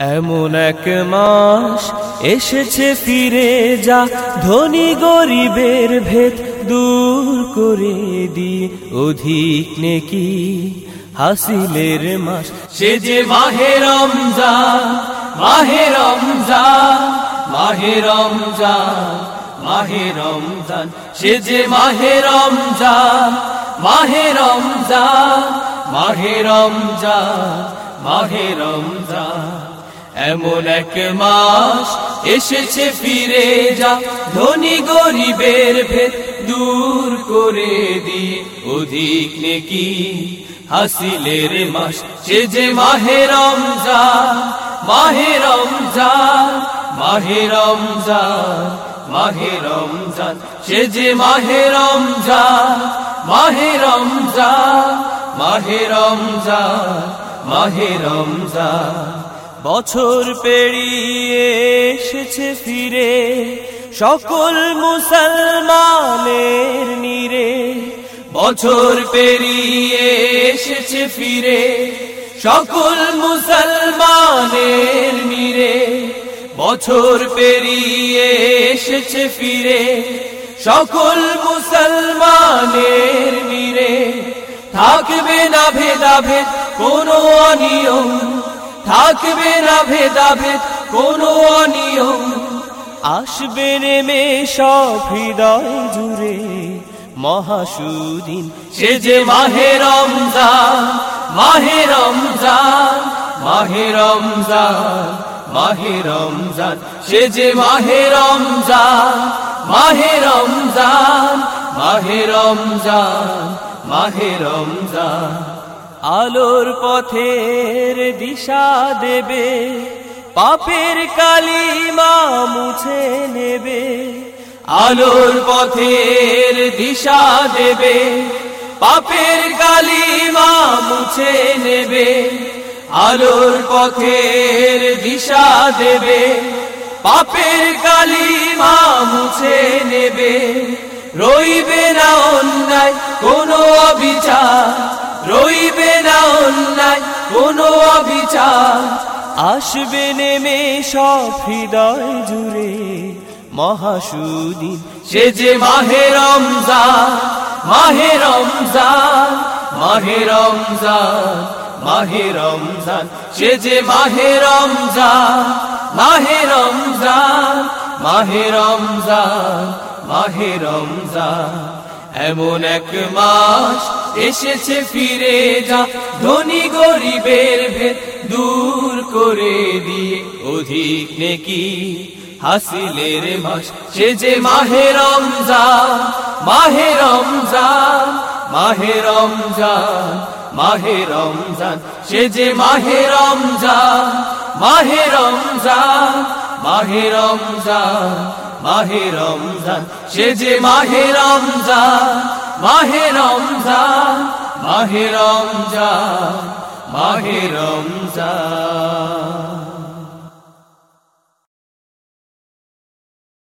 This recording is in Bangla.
এমন এক মাস এসেছে ফিরে যা ধনী গরিবের ভেদ দূর করে দিয়ে। অধিক নেকি হাসিলের মাস। সে যে মাহে রমজান মাহে রমজান মাহে রমজান মাহে রমজান। সে যে মাহে রমজান মাহে রমজান মাহে রমজান মাহে রমজান। এমন এক মাস এসেছে ফিরে যা ধনী গরিবের ভেদ দূর করে দিয়ে অধিক নেকি হাসিলের মাস, সে যে মাহে রমজান মাহে রমজান মাহে রমজান মাহে রমজান, সে যে মাহে রমজান মাহে রমজান মাহে রমজান মাহে রমজান। বছর পেরিয়ে এসেছে ফিরে, সকল মুসলমানের নিরে। বছর পেরিয়ে এসেছে ফিরে, সকল মুসলমানের নিরে। বছর পেরিয়ে এসেছে ফিরে, সকল মুসলমানের নিরে। থাকবে না ভেদাভেদ, কোনো অনিয়ম থাকবে না ভেদাভেদ, কোনো অনিয়ম। আসবে নেমে সব হৃদয় জুড়ে, মহাসুদিন। সে যে মাহে রমজান মাহে রমজান মাহে রমজান মাহে রমজান। সে যে মাহে রমজান মাহে রমজান মাহে রমজান মাহে রমজান। আলোর পথের দিশা দেবে, পাপের কালিমা মুছে নেবে। আলোর পথের দিশা দেবে, পাপের কালিমা মুছে নেবে। আলোর পথের দিশা দেবে, পাপের কালিমা মুছে নেবে। রইবে না অন্যায় কোনো অবিচার রইবে না অন্যায় কোনো অবিচার। আসবে নেমে সব হৃদয় জুড়ে মহাসুদিন। সে যে মাহে রমজান মাহে রমজান মাহে রমজান মাহে রমজান। সে যে মাহে রমজান মাহে রমজান মাহে রমজান মাহে রমজান। এমন এক মাস এসেছে ফিরে যা ধনী গরিবের ভেদ দূর করে দিয়ে। অধিক নেকি হাসিলের মাস। সে যে মাহে রমজান মাহে রমজান মাহে রমজান মাহে রমজান। সে যে মাহে রমজান মাহে রমজান মাহে রমজান মাহে রমজান। সে যে মাহে রমজান মাহে রমজান মাহে রমজান মাহে রমজান।